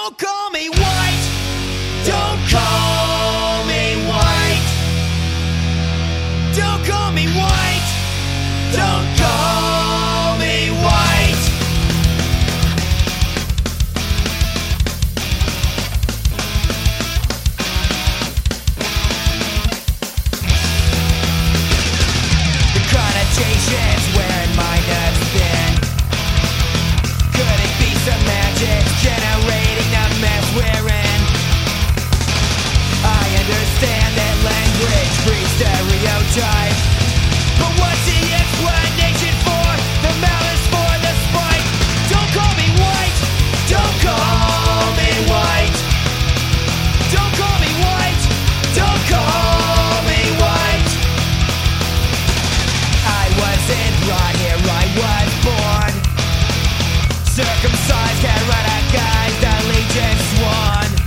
Don't call me white. stereotype. But what's the explanation for the malice for the spite? Don't call me white. Don't call me white. Don't call me white. Don't call me white. I wasn't brought here. I was born circumcised, can't run a guys, allegiance one.